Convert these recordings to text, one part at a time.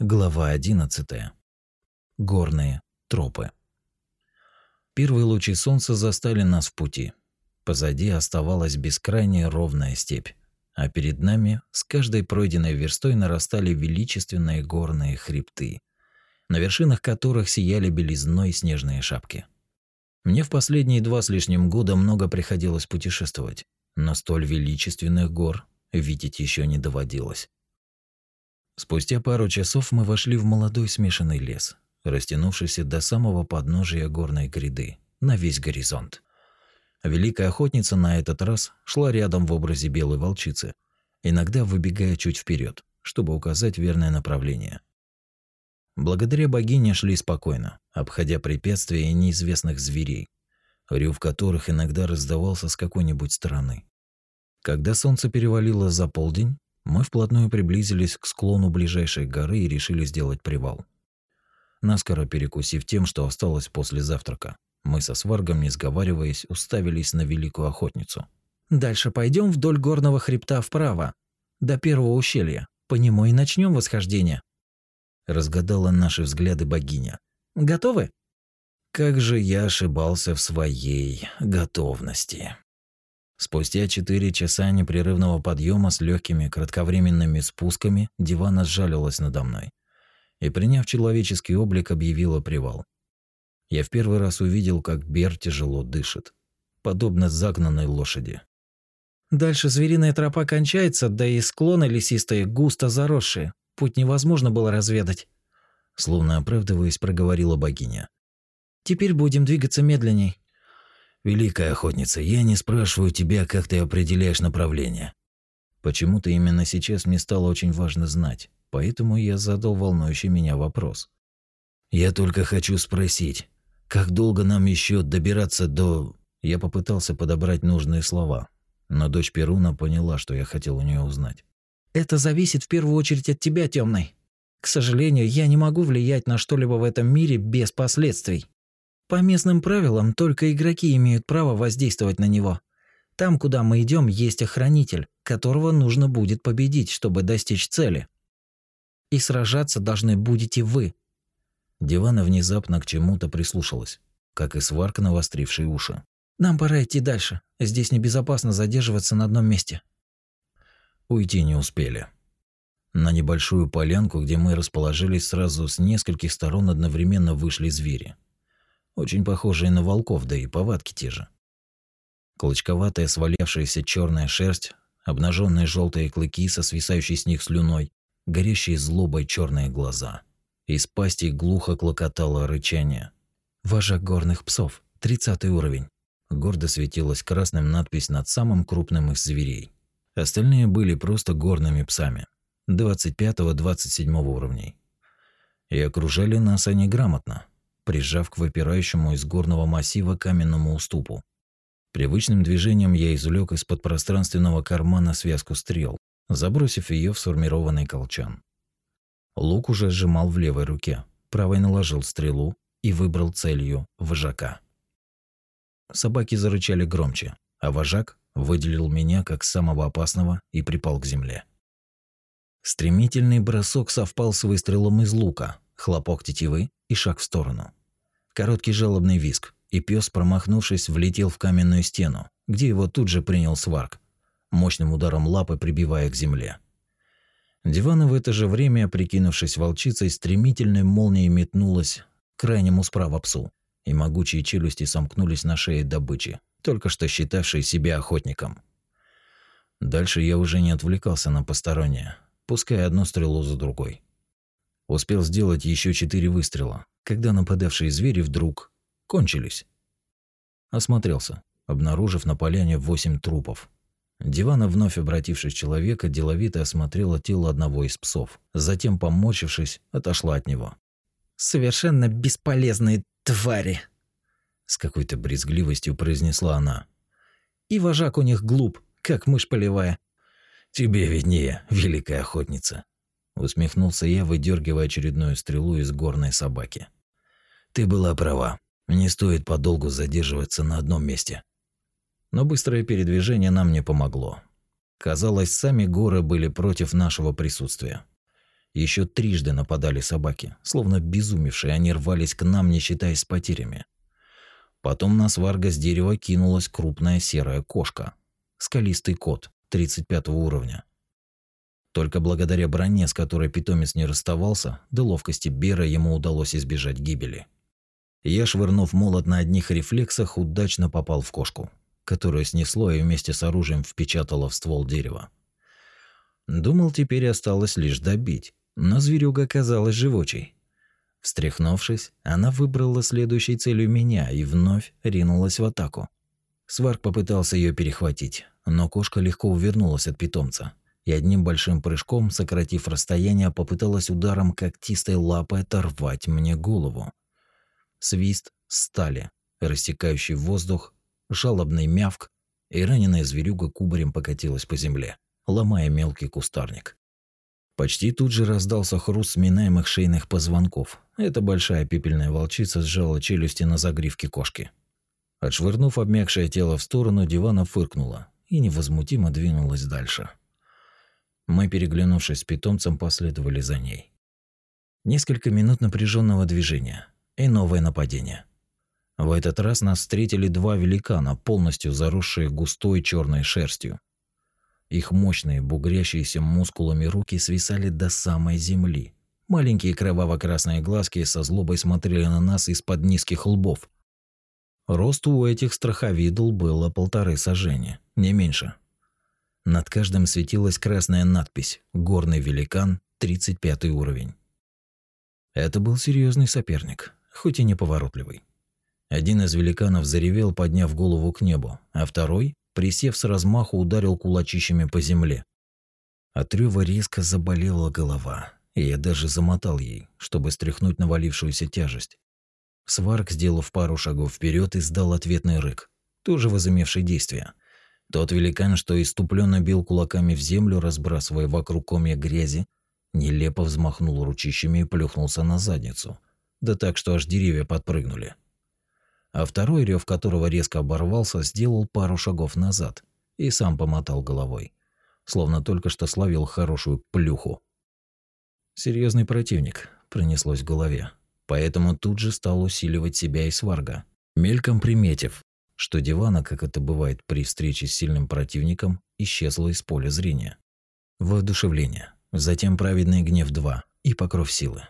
Глава 11. Горные тропы. Первые лучи солнца застали нас в пути. Позади оставалась бескрайняя ровная степь, а перед нами с каждой пройденной верстой нарастали величественные горные хребты, на вершинах которых сияли белизной снежные шапки. Мне в последние два с лишним года много приходилось путешествовать, но столь величественных гор видеть еще не доводилось. Спустя пару часов мы вошли в молодой смешанный лес, растянувшийся до самого подножия горной гряды, на весь горизонт. Великая охотница на этот раз шла рядом в образе белой волчицы, иногда выбегая чуть вперед, чтобы указать верное направление. Благодаря богине шли спокойно, обходя препятствия и неизвестных зверей, рев которых иногда раздавался с какой-нибудь стороны. Когда солнце перевалило за полдень, мы вплотную приблизились к склону ближайшей горы и решили сделать привал. Наскоро перекусив тем, что осталось после завтрака, мы со сваргом, не сговариваясь, уставились на великую охотницу. «Дальше пойдем вдоль горного хребта вправо, до первого ущелья. По нему и начнем восхождение», – разгадала наши взгляды богиня. «Готовы?» Как же я ошибался в своей готовности. Спустя четыре часа непрерывного подъема с легкими кратковременными спусками дивана сжалилась надо мной и, приняв человеческий облик, объявила привал. Я в первый раз увидел, как Бер тяжело дышит, подобно загнанной лошади. Дальше звериная тропа кончается, да и склоны лесистые густо заросшие. Путь невозможно было разведать. Словно оправдываясь, проговорила богиня. Теперь будем двигаться медленней. Великая охотница, я не спрашиваю тебя, как ты определяешь направление. Почему-то именно сейчас мне стало очень важно знать, поэтому я задал волнующий меня вопрос. Я только хочу спросить, как долго нам еще добираться до... Я попытался подобрать нужные слова, но дочь Перуна поняла, что я хотел у нее узнать. Это зависит в первую очередь от тебя, темный. К сожалению, я не могу влиять на что-либо в этом мире без последствий. По местным правилам, только игроки имеют право воздействовать на него. Там, куда мы идем, есть охранитель, которого нужно будет победить, чтобы достичь цели. И сражаться должны будете вы. Дивана внезапно к чему-то прислушалась, как и сварка навострившей уши. Нам пора идти дальше. Здесь небезопасно задерживаться на одном месте. Уйти не успели. На небольшую полянку, где мы расположились, сразу с нескольких сторон одновременно вышли звери очень похожие на волков, да и повадки те же. Клочковатая свалявшаяся черная шерсть, обнаженные желтые клыки со свисающей с них слюной, горящие злобой черные глаза. Из пасти глухо клокотало рычание. «Вожак горных псов, тридцатый уровень». Гордо светилась красным надпись над самым крупным из зверей. Остальные были просто горными псами. 25-27 уровней. И окружали нас они грамотно, прижав к выпирающему из горного массива каменному уступу. Привычным движением я извлек из-под пространственного кармана связку стрел, забросив ее в сформированный колчан. Лук уже сжимал в левой руке, правой наложил стрелу и выбрал целью вожака. Собаки зарычали громче, а вожак выделил меня как самого опасного и припал к земле. Стремительный бросок совпал с выстрелом из лука, хлопок тетивы и шаг в сторону. Короткий жалобный визг, и пес, промахнувшись, влетел в каменную стену, где его тут же принял сварк, мощным ударом лапы прибивая к земле. Дивана в это же время, прикинувшись волчицей, стремительной молнией метнулась к крайнему справа псу, и могучие челюсти сомкнулись на шее добычи, только что считавшей себя охотником. Дальше я уже не отвлекался на постороннее, пуская одну стрелу за другой. Успел сделать еще четыре выстрела, когда нападавшие звери вдруг кончились. Осмотрелся, обнаружив на поляне восемь трупов. Дивана, вновь обратившись человека, деловито осмотрела тело одного из псов, затем, поморщившись, отошла от него. «Совершенно бесполезные твари!» С какой-то брезгливостью произнесла она. «И вожак у них глуп, как мышь полевая». «Тебе виднее, великая охотница», усмехнулся я, выдергивая очередную стрелу из горной собаки. Ты была права. Не стоит подолгу задерживаться на одном месте. Но быстрое передвижение нам не помогло. Казалось, сами горы были против нашего присутствия. Еще трижды нападали собаки, словно безумевшие, они рвались к нам, не считаясь потерями. Потом на сварга с дерева кинулась крупная серая кошка. Скалистый кот, 35 уровня. Только благодаря броне, с которой питомец не расставался, до ловкости Бера ему удалось избежать гибели. Я, швырнув молот на одних рефлексах, удачно попал в кошку, которую снесло и вместе с оружием впечатало в ствол дерева. Думал, теперь осталось лишь добить, но зверюга оказалась живучей. Встряхнувшись, она выбрала следующей целью меня и вновь ринулась в атаку. Сварк попытался ее перехватить, но кошка легко увернулась от питомца и одним большим прыжком, сократив расстояние, попыталась ударом когтистой лапой оторвать мне голову. Свист стали, рассекающий воздух, жалобный мявк, и раненая зверюга кубарем покатилась по земле, ломая мелкий кустарник. Почти тут же раздался хруст сминаемых шейных позвонков. Эта большая пепельная волчица сжала челюсти на загривке кошки. Отшвырнув обмякшее тело в сторону, дивана фыркнула и невозмутимо двинулась дальше. Мы, переглянувшись с питомцем, последовали за ней. Несколько минут напряженного движения и новое нападение. В этот раз нас встретили два великана, полностью заросшие густой черной шерстью. Их мощные, бугрящиеся мускулами руки свисали до самой земли. Маленькие кроваво-красные глазки со злобой смотрели на нас из-под низких лбов. Рост у этих страховидл было полторы сажения, не меньше. Над каждым светилась красная надпись «Горный великан, 35 уровень». Это был серьезный соперник, хоть и неповоротливый. Один из великанов заревел, подняв голову к небу, а второй, присев с размаху, ударил кулачищами по земле. От рёва резко заболела голова, и я даже замотал ей, чтобы стряхнуть навалившуюся тяжесть. Сварк, сделав пару шагов вперед, издал ответный рык, тоже возымевший действие – тот великан, что иступленно бил кулаками в землю, разбрасывая вокруг комья грязи, нелепо взмахнул ручищами и плюхнулся на задницу. Да так, что аж деревья подпрыгнули. А второй, рев которого резко оборвался, сделал пару шагов назад и сам помотал головой, словно только что словил хорошую плюху. Серьезный противник, пронеслось в голове. Поэтому тут же стал усиливать себя и сварга, мельком приметив, что дивана, как это бывает при встрече с сильным противником, исчезла из поля зрения. Воодушевление, затем праведный гнев 2 и покров силы.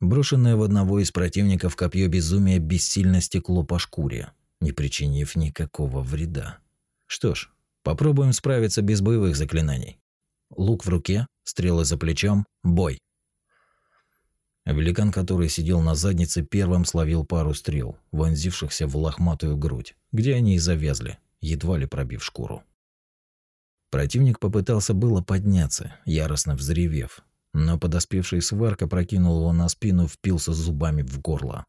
Брошенное в одного из противников копье безумия бессильно стекло по шкуре, не причинив никакого вреда. Что ж, попробуем справиться без боевых заклинаний. Лук в руке, стрелы за плечом, бой. Великан, который сидел на заднице, первым словил пару стрел, вонзившихся в лохматую грудь, где они и завязли, едва ли пробив шкуру. Противник попытался было подняться, яростно взревев, но подоспевший сварка прокинул его на спину, впился зубами в горло.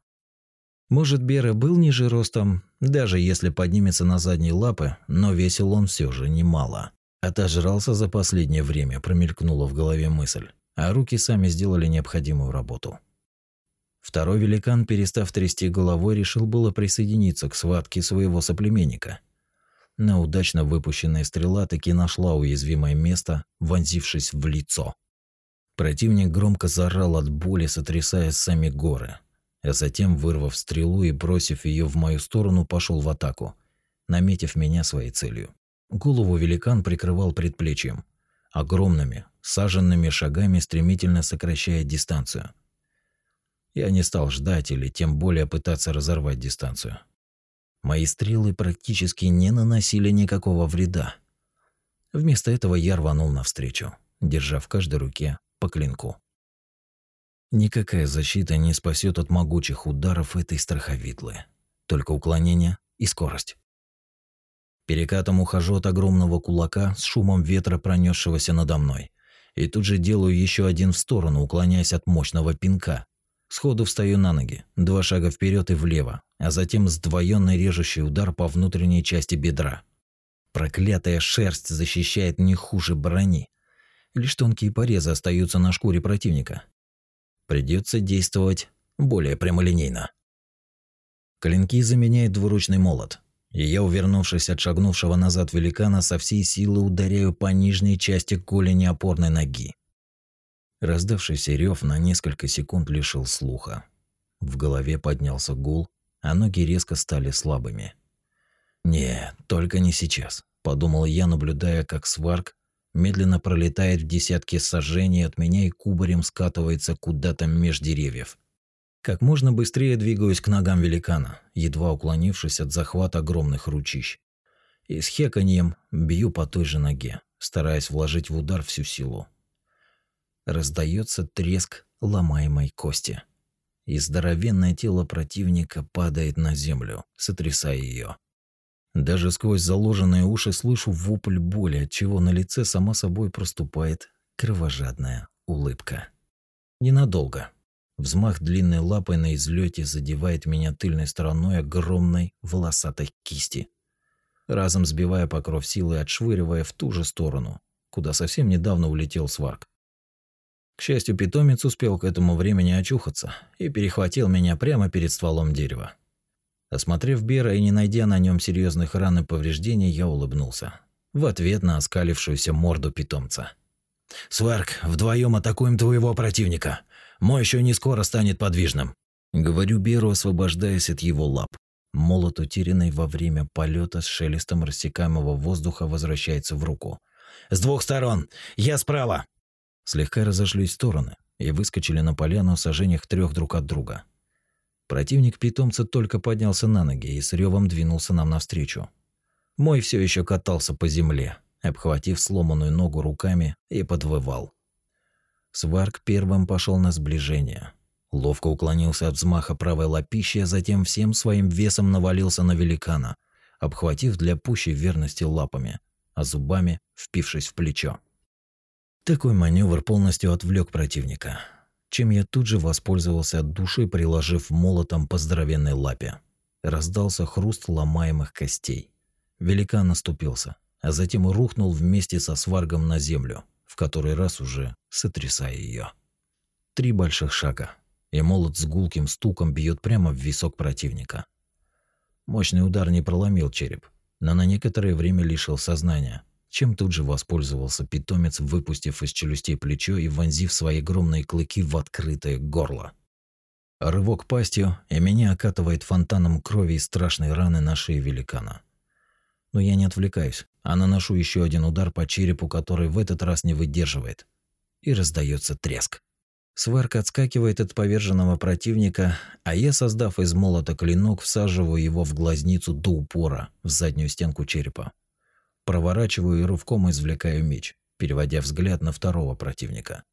Может, Бера был ниже ростом, даже если поднимется на задние лапы, но весил он все же немало. Отожрался за последнее время, промелькнула в голове мысль а руки сами сделали необходимую работу. Второй великан, перестав трясти головой, решил было присоединиться к схватке своего соплеменника. Но удачно выпущенная стрела таки нашла уязвимое место, вонзившись в лицо. Противник громко заорал от боли, сотрясая сами горы, а затем, вырвав стрелу и бросив ее в мою сторону, пошел в атаку, наметив меня своей целью. Голову великан прикрывал предплечьем, огромными, саженными шагами стремительно сокращая дистанцию. Я не стал ждать или тем более пытаться разорвать дистанцию. Мои стрелы практически не наносили никакого вреда. Вместо этого я рванул навстречу, держа в каждой руке по клинку. Никакая защита не спасет от могучих ударов этой страховидлы. Только уклонение и скорость. Перекатом ухожу от огромного кулака с шумом ветра, пронесшегося надо мной и тут же делаю еще один в сторону, уклоняясь от мощного пинка. Сходу встаю на ноги, два шага вперед и влево, а затем сдвоенный режущий удар по внутренней части бедра. Проклятая шерсть защищает не хуже брони. Лишь тонкие порезы остаются на шкуре противника. Придется действовать более прямолинейно. Клинки заменяет двуручный молот, и я, увернувшись от шагнувшего назад великана, со всей силы ударяю по нижней части голени опорной ноги. Раздавшийся рев на несколько секунд лишил слуха. В голове поднялся гул, а ноги резко стали слабыми. «Не, только не сейчас», – подумал я, наблюдая, как сварк медленно пролетает в десятки сажений от меня и кубарем скатывается куда-то меж деревьев. Как можно быстрее двигаюсь к ногам великана, едва уклонившись от захвата огромных ручищ. И с хеканьем бью по той же ноге, стараясь вложить в удар всю силу раздается треск ломаемой кости. И здоровенное тело противника падает на землю, сотрясая ее. Даже сквозь заложенные уши слышу вопль боли, от чего на лице сама собой проступает кровожадная улыбка. Ненадолго. Взмах длинной лапой на излете задевает меня тыльной стороной огромной волосатой кисти, разом сбивая покров силы и отшвыривая в ту же сторону, куда совсем недавно улетел сварк. К счастью, питомец успел к этому времени очухаться и перехватил меня прямо перед стволом дерева. Осмотрев Бера и не найдя на нем серьезных ран и повреждений, я улыбнулся. В ответ на оскалившуюся морду питомца. «Сварк, вдвоем атакуем твоего противника. Мой еще не скоро станет подвижным», — говорю Беру, освобождаясь от его лап. Молот, утерянный во время полета с шелестом рассекаемого воздуха, возвращается в руку. «С двух сторон! Я справа!» слегка разошлись стороны и выскочили на поляну в сажениях трех друг от друга. Противник питомца только поднялся на ноги и с ревом двинулся нам навстречу. Мой все еще катался по земле, обхватив сломанную ногу руками и подвывал. Сварк первым пошел на сближение. Ловко уклонился от взмаха правой лапищи, а затем всем своим весом навалился на великана, обхватив для пущей верности лапами, а зубами впившись в плечо. Такой маневр полностью отвлек противника, чем я тут же воспользовался от души, приложив молотом по здоровенной лапе. Раздался хруст ломаемых костей. Великан наступился, а затем рухнул вместе со сваргом на землю, в который раз уже сотрясая ее. Три больших шага, и молот с гулким стуком бьет прямо в висок противника. Мощный удар не проломил череп, но на некоторое время лишил сознания – чем тут же воспользовался питомец, выпустив из челюстей плечо и вонзив свои огромные клыки в открытое горло. Рывок пастью, и меня окатывает фонтаном крови и страшной раны на шее великана. Но я не отвлекаюсь, а наношу еще один удар по черепу, который в этот раз не выдерживает. И раздается треск. Сварка отскакивает от поверженного противника, а я, создав из молота клинок, всаживаю его в глазницу до упора, в заднюю стенку черепа. Проворачиваю и рывком извлекаю меч, переводя взгляд на второго противника.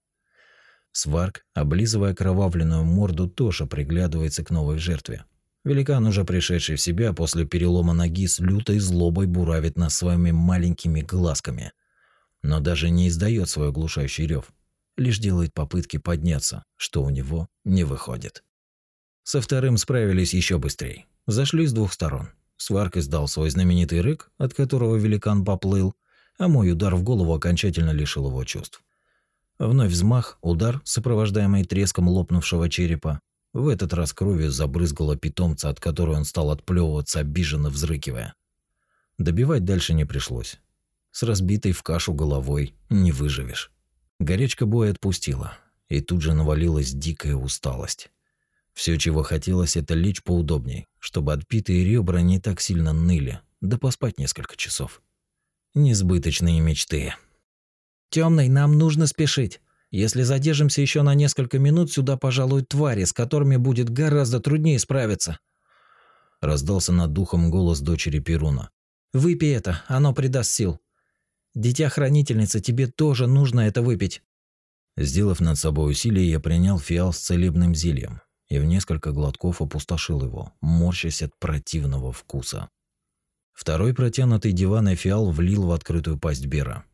Сварк, облизывая кровавленную морду, тоже приглядывается к новой жертве. Великан, уже пришедший в себя после перелома ноги, с лютой злобой буравит нас своими маленькими глазками. Но даже не издает свой оглушающий рев, лишь делает попытки подняться, что у него не выходит. Со вторым справились еще быстрее. Зашли с двух сторон. Сварк издал свой знаменитый рык, от которого великан поплыл, а мой удар в голову окончательно лишил его чувств. Вновь взмах, удар, сопровождаемый треском лопнувшего черепа. В этот раз кровью забрызгало питомца, от которой он стал отплевываться, обиженно взрыкивая. Добивать дальше не пришлось. С разбитой в кашу головой не выживешь. Горячка боя отпустила, и тут же навалилась дикая усталость. Все, чего хотелось, это лечь поудобней, чтобы отпитые ребра не так сильно ныли, да поспать несколько часов. Несбыточные мечты. Темный, нам нужно спешить. Если задержимся еще на несколько минут, сюда пожалуют твари, с которыми будет гораздо труднее справиться. Раздался над духом голос дочери Перуна. Выпей это, оно придаст сил. Дитя-хранительница, тебе тоже нужно это выпить. Сделав над собой усилие, я принял фиал с целебным зельем, и в несколько глотков опустошил его, морщась от противного вкуса. Второй протянутый диван фиал влил в открытую пасть Бера.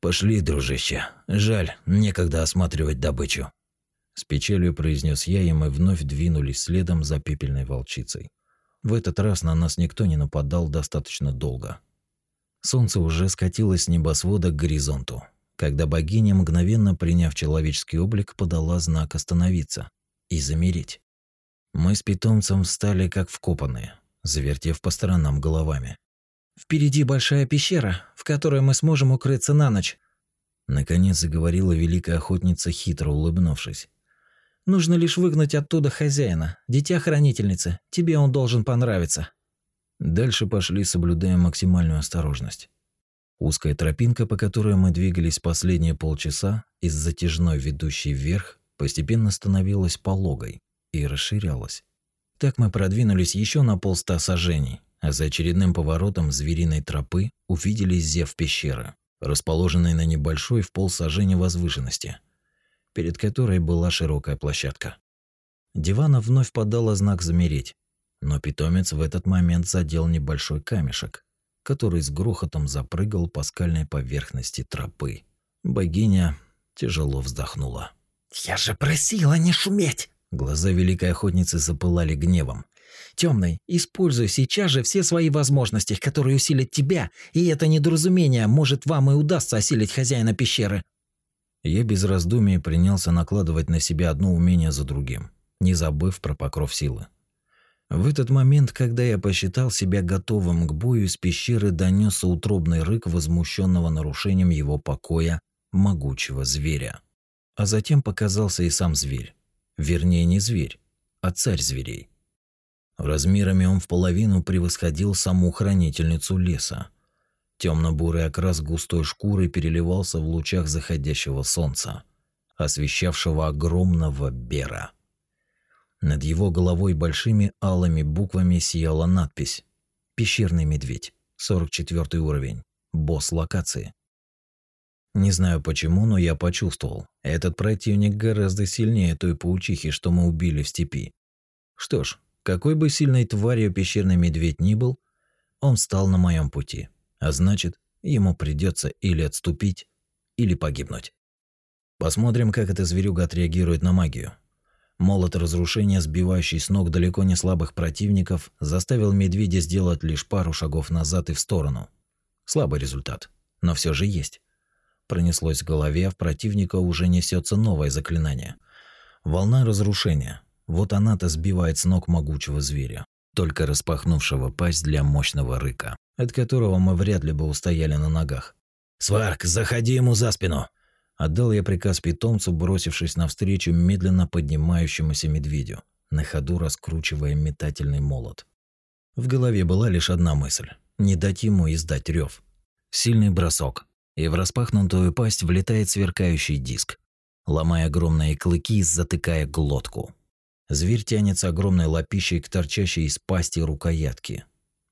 «Пошли, дружище. Жаль, некогда осматривать добычу». С печалью произнес я, и мы вновь двинулись следом за пепельной волчицей. В этот раз на нас никто не нападал достаточно долго. Солнце уже скатилось с небосвода к горизонту, когда богиня, мгновенно приняв человеческий облик, подала знак остановиться и замереть. Мы с питомцем встали как вкопанные, завертев по сторонам головами. «Впереди большая пещера, в которой мы сможем укрыться на ночь». Наконец заговорила великая охотница, хитро улыбнувшись. Нужно лишь выгнать оттуда хозяина, дитя-хранительницы. Тебе он должен понравиться. Дальше пошли, соблюдая максимальную осторожность. Узкая тропинка, по которой мы двигались последние полчаса, из затяжной ведущей вверх, постепенно становилась пологой и расширялась. Так мы продвинулись еще на полста сажений, а за очередным поворотом звериной тропы увидели зев пещеры, расположенной на небольшой в полсажения возвышенности, перед которой была широкая площадка. Дивана вновь подала знак замереть, но питомец в этот момент задел небольшой камешек, который с грохотом запрыгал по скальной поверхности тропы. Богиня тяжело вздохнула. «Я же просила не шуметь!» Глаза великой охотницы запылали гневом. Темный, используй сейчас же все свои возможности, которые усилят тебя, и это недоразумение, может, вам и удастся осилить хозяина пещеры. Я без раздумий принялся накладывать на себя одно умение за другим, не забыв про покров силы. В этот момент, когда я посчитал себя готовым к бою, из пещеры донесся утробный рык возмущенного нарушением его покоя могучего зверя. А затем показался и сам зверь. Вернее, не зверь, а царь зверей. Размерами он в половину превосходил саму хранительницу леса. Темно-бурый окрас густой шкуры переливался в лучах заходящего солнца, освещавшего огромного бера. Над его головой большими алыми буквами сияла надпись «Пещерный медведь, 44 уровень, босс локации». Не знаю почему, но я почувствовал, этот противник гораздо сильнее той паучихи, что мы убили в степи. Что ж, какой бы сильной тварью пещерный медведь ни был, он стал на моем пути, а значит, ему придется или отступить, или погибнуть. Посмотрим, как эта зверюга отреагирует на магию. Молот разрушения, сбивающий с ног далеко не слабых противников, заставил медведя сделать лишь пару шагов назад и в сторону. Слабый результат, но все же есть. Пронеслось в голове, в противника уже несется новое заклинание. Волна разрушения. Вот она-то сбивает с ног могучего зверя, только распахнувшего пасть для мощного рыка, от которого мы вряд ли бы устояли на ногах. «Сварк, заходи ему за спину!» Отдал я приказ питомцу, бросившись навстречу медленно поднимающемуся медведю, на ходу раскручивая метательный молот. В голове была лишь одна мысль – не дать ему издать рев. Сильный бросок, и в распахнутую пасть влетает сверкающий диск, ломая огромные клыки, затыкая глотку. Зверь тянется огромной лапищей к торчащей из пасти рукоятки.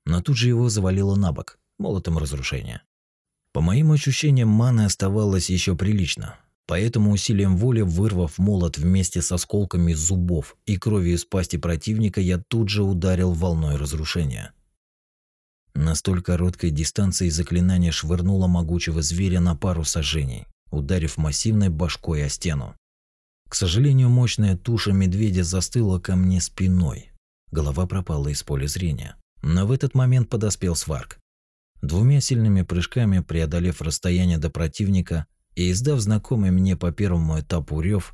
Но тут же его завалило на бок, молотом разрушения. По моим ощущениям, маны оставалось еще прилично, поэтому усилием воли, вырвав молот вместе с осколками зубов и кровью из пасти противника, я тут же ударил волной разрушения. На столь короткой дистанции заклинание швырнуло могучего зверя на пару сажений, ударив массивной башкой о стену. К сожалению, мощная туша медведя застыла ко мне спиной. Голова пропала из поля зрения. Но в этот момент подоспел Сварк. Двумя сильными прыжками преодолев расстояние до противника и издав знакомый мне по первому этапу рев,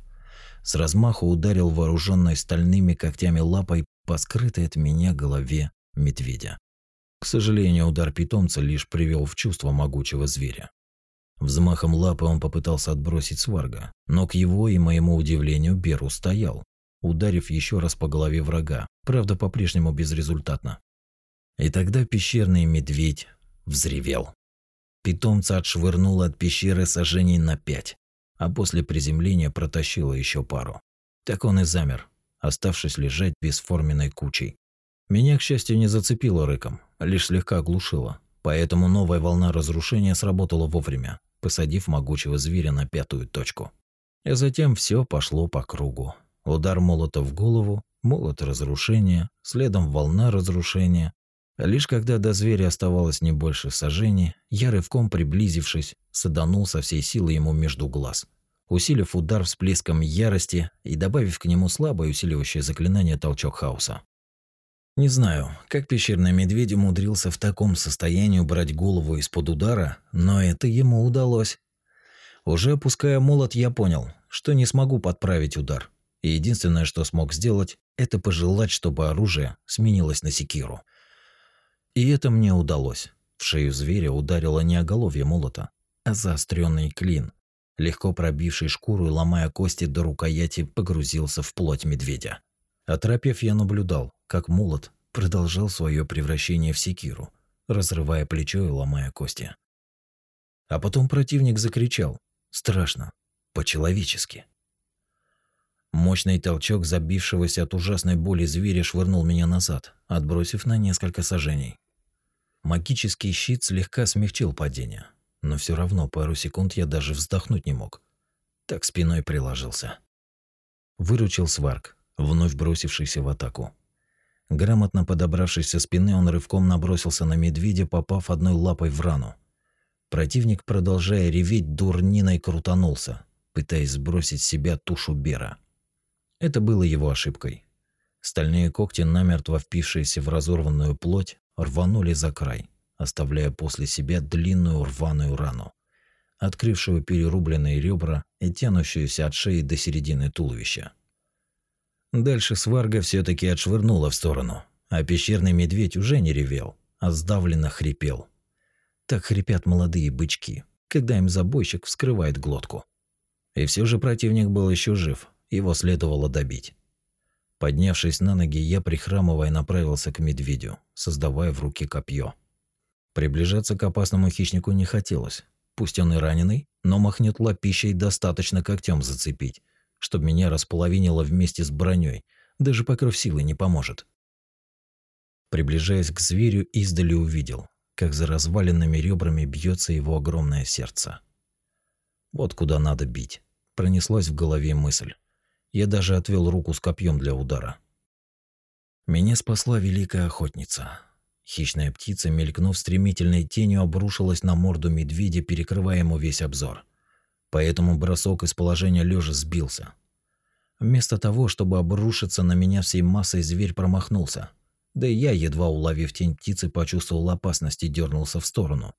с размаху ударил вооруженной стальными когтями лапой по скрытой от меня голове медведя. К сожалению, удар питомца лишь привел в чувство могучего зверя. Взмахом лапы он попытался отбросить сварга, но к его и моему удивлению Бер устоял, ударив еще раз по голове врага, правда по-прежнему безрезультатно. И тогда пещерный медведь взревел. Питомца отшвырнуло от пещеры сожжений на пять, а после приземления протащило еще пару. Так он и замер, оставшись лежать бесформенной кучей. Меня, к счастью, не зацепило рыком, лишь слегка оглушило. Поэтому новая волна разрушения сработала вовремя, посадив могучего зверя на пятую точку. И затем все пошло по кругу. Удар молота в голову, молот разрушения, следом волна разрушения. Лишь когда до зверя оставалось не больше сожжений, я рывком приблизившись, саданул со всей силы ему между глаз, усилив удар всплеском ярости и добавив к нему слабое усиливающее заклинание толчок хаоса. Не знаю, как пещерный медведь умудрился в таком состоянии убрать голову из-под удара, но это ему удалось. Уже опуская молот, я понял, что не смогу подправить удар. И единственное, что смог сделать, это пожелать, чтобы оружие сменилось на секиру. И это мне удалось. В шею зверя ударило не оголовье молота, а заостренный клин, легко пробивший шкуру и ломая кости до рукояти, погрузился в плоть медведя. Оторопев, я наблюдал, как молот продолжал свое превращение в секиру, разрывая плечо и ломая кости. А потом противник закричал. Страшно. По-человечески. Мощный толчок забившегося от ужасной боли зверя швырнул меня назад, отбросив на несколько сажений. Магический щит слегка смягчил падение, но все равно пару секунд я даже вздохнуть не мог. Так спиной приложился. Выручил сварк, вновь бросившийся в атаку. Грамотно подобравшись со спины, он рывком набросился на медведя, попав одной лапой в рану. Противник, продолжая реветь, дурниной крутанулся, пытаясь сбросить с себя тушу Бера. Это было его ошибкой. Стальные когти, намертво впившиеся в разорванную плоть, рванули за край, оставляя после себя длинную рваную рану, открывшую перерубленные ребра и тянущуюся от шеи до середины туловища. Дальше сварга все таки отшвырнула в сторону, а пещерный медведь уже не ревел, а сдавленно хрипел. Так хрипят молодые бычки, когда им забойщик вскрывает глотку. И все же противник был еще жив, его следовало добить. Поднявшись на ноги, я прихрамывая направился к медведю, создавая в руки копье. Приближаться к опасному хищнику не хотелось. Пусть он и раненый, но махнет лапищей достаточно когтем зацепить, чтобы меня располовинило вместе с броней, даже покров силы не поможет. Приближаясь к зверю, издали увидел, как за разваленными ребрами бьется его огромное сердце. Вот куда надо бить. Пронеслась в голове мысль. Я даже отвел руку с копьем для удара. Меня спасла великая охотница. Хищная птица, мелькнув стремительной тенью, обрушилась на морду медведя, перекрывая ему весь обзор поэтому бросок из положения лежа сбился. Вместо того, чтобы обрушиться на меня всей массой, зверь промахнулся. Да и я, едва уловив тень птицы, почувствовал опасность и дернулся в сторону.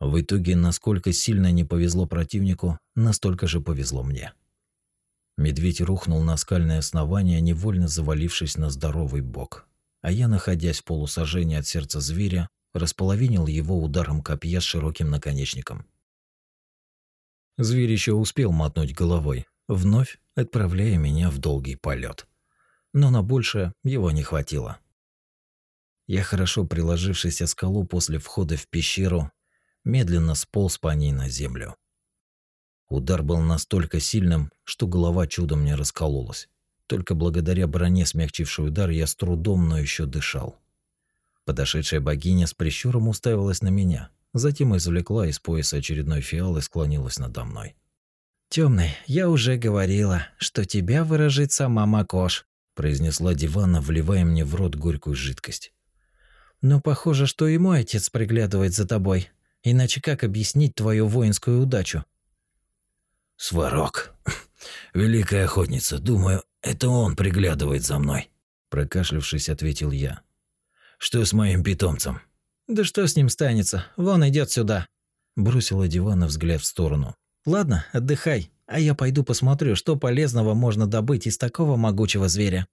В итоге, насколько сильно не повезло противнику, настолько же повезло мне. Медведь рухнул на скальное основание, невольно завалившись на здоровый бок. А я, находясь в полусажении от сердца зверя, располовинил его ударом копья с широким наконечником. Зверь еще успел мотнуть головой, вновь отправляя меня в долгий полет. Но на большее его не хватило. Я, хорошо приложившись о скалу после входа в пещеру, медленно сполз по ней на землю. Удар был настолько сильным, что голова чудом не раскололась. Только благодаря броне, смягчившей удар, я с трудом, но еще дышал. Подошедшая богиня с прищуром уставилась на меня, Затем извлекла из пояса очередной фиал и склонилась надо мной. Темный, я уже говорила, что тебя выражит сама Макош», произнесла дивана, вливая мне в рот горькую жидкость. «Но похоже, что и мой отец приглядывает за тобой. Иначе как объяснить твою воинскую удачу?» «Сварог. Великая охотница. Думаю, это он приглядывает за мной», прокашлявшись, ответил я. «Что с моим питомцем?» «Да что с ним станется? Вон идет сюда!» Бросила дивана взгляд в сторону. «Ладно, отдыхай, а я пойду посмотрю, что полезного можно добыть из такого могучего зверя».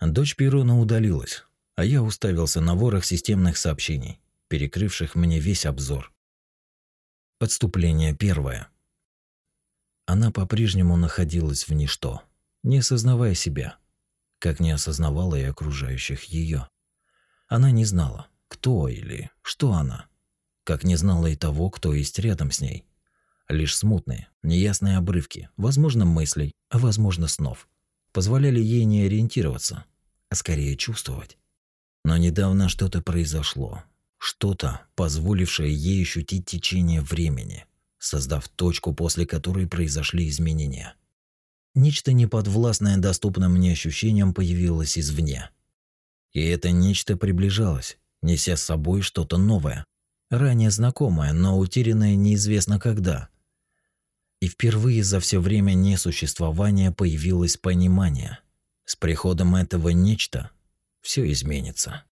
Дочь Перуна удалилась, а я уставился на ворох системных сообщений, перекрывших мне весь обзор. Подступление первое. Она по-прежнему находилась в ничто, не осознавая себя, как не осознавала и окружающих ее. Она не знала, кто или что она. Как не знала и того, кто есть рядом с ней. Лишь смутные, неясные обрывки, возможно, мыслей, а возможно, снов, позволяли ей не ориентироваться, а скорее чувствовать. Но недавно что-то произошло, что-то, позволившее ей ощутить течение времени, создав точку, после которой произошли изменения. Нечто неподвластное доступным мне ощущениям появилось извне. И это нечто приближалось, неся с собой что-то новое, ранее знакомое, но утерянное неизвестно когда. И впервые за все время несуществования появилось понимание. С приходом этого нечто все изменится.